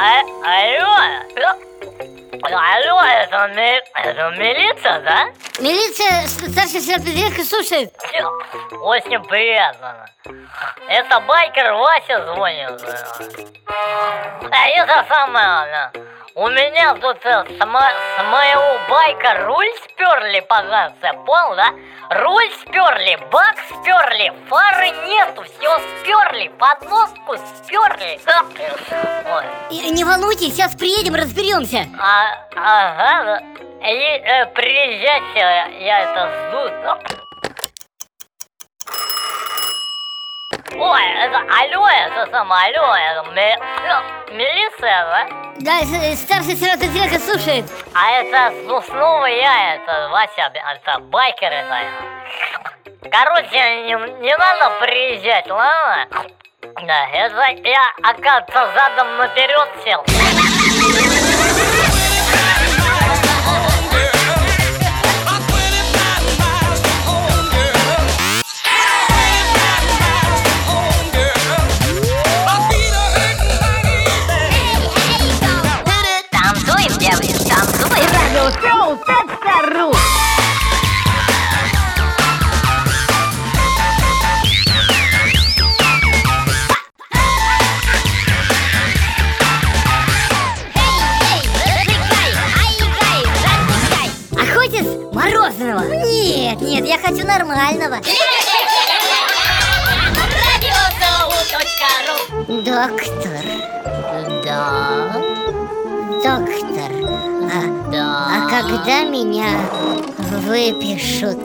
А, алло! Алло, это, ми... это милиция, да? Милиция, старший сержант Медведка слушает. Очень приятно. Это байкер Вася звонит. А это самое, да у меня тут э, с, мо с моего байка руль сперли поганцы, понял, да? Руль сперли, бак сперли, фары нету, все сперли, подноску сперли. И, не волнуйтесь, сейчас приедем, разберемся. А, ага, и, э, приезжайте, я это жду. Ой, это алло, это самое, алло, это ми, милиция, да? Да, э, старший сержант Петренко слушает. А это, ну, снова я, это Вася, это байкер, это. Короче, не, не надо приезжать, ладно? Да, это я, оказывается, задом наперед сел. Радиошоу Тет-Ру. Охотись мороженого? Нет, нет, я хочу нормального. Доктор. Да, Доктор, а, да. а когда меня выпишут?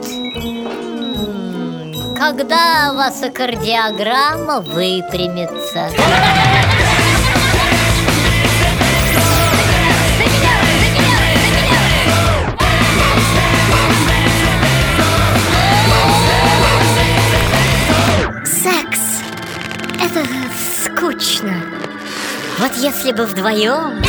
Когда ваша кардиограмма выпрямится? Секс – это скучно. Вот если бы вдвоем...